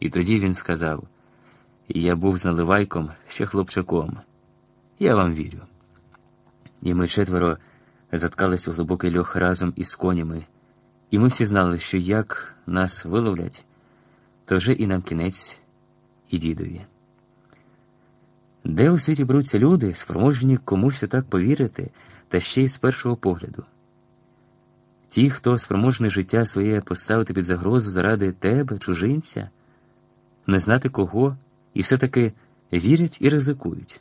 І тоді він сказав: Я був з наливайком ще хлопчаком. Я вам вірю. І ми четверо заткались у глибокий льох разом із конями, і ми всі знали, що як нас виловлять, то вже і нам кінець, і дідові. Де у світі беруться люди, спроможні комусь так повірити, та ще й з першого погляду? Ті, хто спроможний життя своє поставити під загрозу заради тебе, чужинця, не знати кого, і все-таки вірять і ризикують.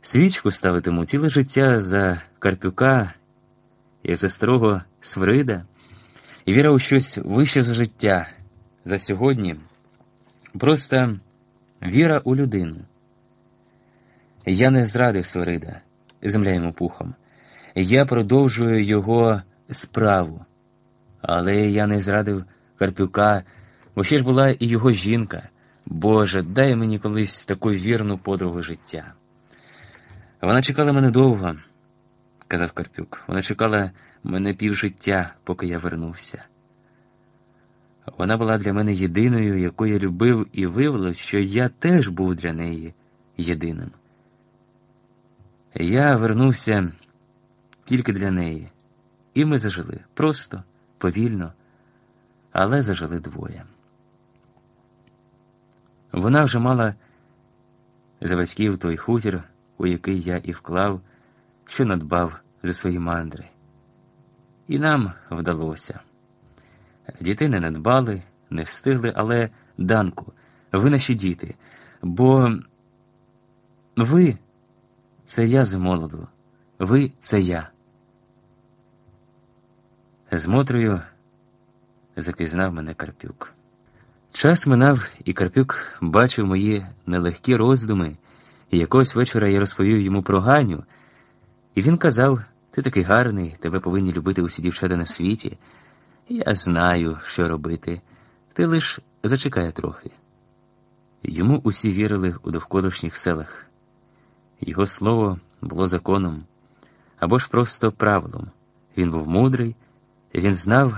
Свічку ставитиму ціле життя за Карпюка, як за старого Свирида, і віра у щось вище за життя, за сьогодні. Просто віра у людину. Я не зрадив Свирида, земля йому пухом. Я продовжую його справу. Але я не зрадив Карпюка, бо ж була і його жінка. Боже, дай мені колись таку вірну подругу життя. Вона чекала мене довго, казав Карпюк. Вона чекала мене півжиття, поки я вернувся. Вона була для мене єдиною, яку я любив, і виявилось, що я теж був для неї єдиним. Я вернувся тільки для неї, і ми зажили просто, повільно, але зажили двоє. Вона вже мала за батьків той хутір, у який я і вклав, що надбав за свої мандри. І нам вдалося. Дітей не надбали, не встигли, але Данку, ви наші діти, бо ви це я з молоду, ви це я. З Мотрою запізнав мене Карпюк. Час минав, і Карпюк бачив мої нелегкі роздуми, і якогось вечора я розповів йому про Ганю, і він казав: ти такий гарний, тебе повинні любити усі дівчата на світі. Я знаю, що робити. Ти лиш зачекай трохи. Йому усі вірили у довколишніх селах. Його слово було законом або ж просто правилом. Він був мудрий, він знав,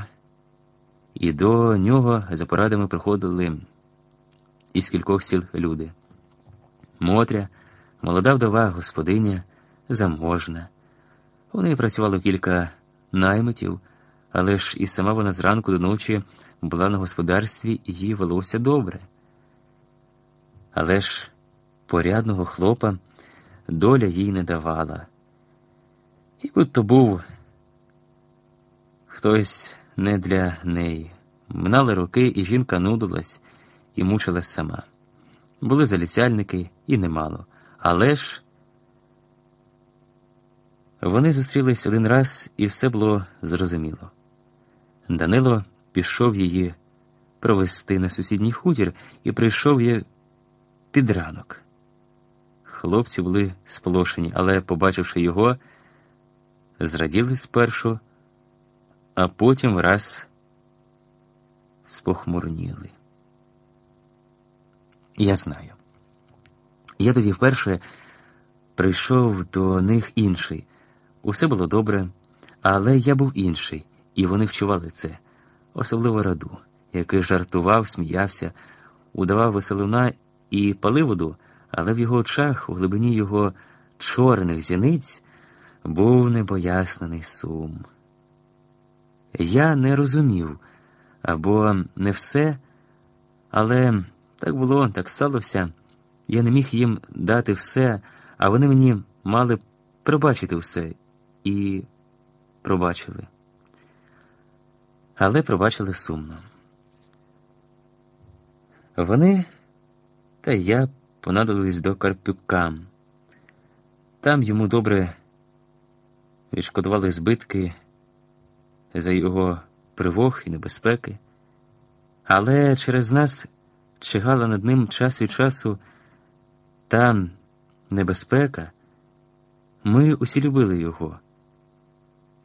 і до нього за порадами приходили із кількох сіл люди. Мотря, молода вдова господиня, заможна. У неї працювало кілька наймитів, але ж і сама вона зранку до ночі була на господарстві і їй велося добре. Але ж порядного хлопа доля їй не давала. І будь-то був хтось не для неї. Минали роки, і жінка нудилась і мучилась сама. Були заліцяльники і немало. Але ж вони зустрілись один раз, і все було зрозуміло. Данило пішов її провести на сусідній хутір і прийшов її під ранок. Хлопці були сполошені, але, побачивши його, зраділи спершу, а потім враз спохмурніли. Я знаю. Я тоді вперше прийшов до них інший. Усе було добре, але я був інший, і вони вчували це, особливо раду, який жартував, сміявся, удавав веселуна і палив воду, але в його очах, у глибині його чорних зіниць, був непояснений сум. Я не розумів або не все, але так було, так сталося. Я не міг їм дати все, а вони мені мали пробачити все і пробачили. Але пробачили сумно. Вони та я понадобились до Карпюка. Там йому добре відшкодували збитки за його привог і небезпеки, але через нас чигала над ним час від часу та небезпека. Ми усі любили його,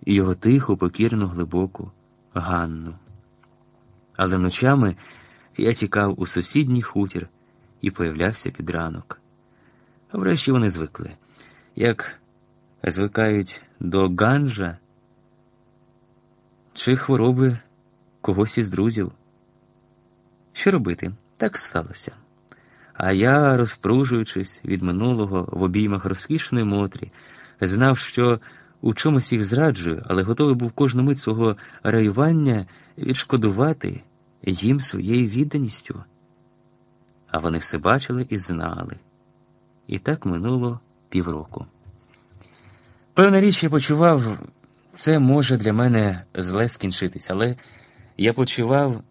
і його тиху, покірну, глибоку Ганну. Але ночами я тікав у сусідній хутір і появлявся під ранок. Врешті вони звикли, як звикають до ганжа чи хвороби когось із друзів. Що робити? Так сталося. А я, розпружуючись від минулого в обіймах розкішної Мотрі, знав, що у чомусь їх зраджую, але готовий був кожну мить свого раювання відшкодувати їм своєю відданістю. А вони все бачили і знали. І так минуло півроку. Певна річ, я почував, це може для мене зле скінчитись, але я почував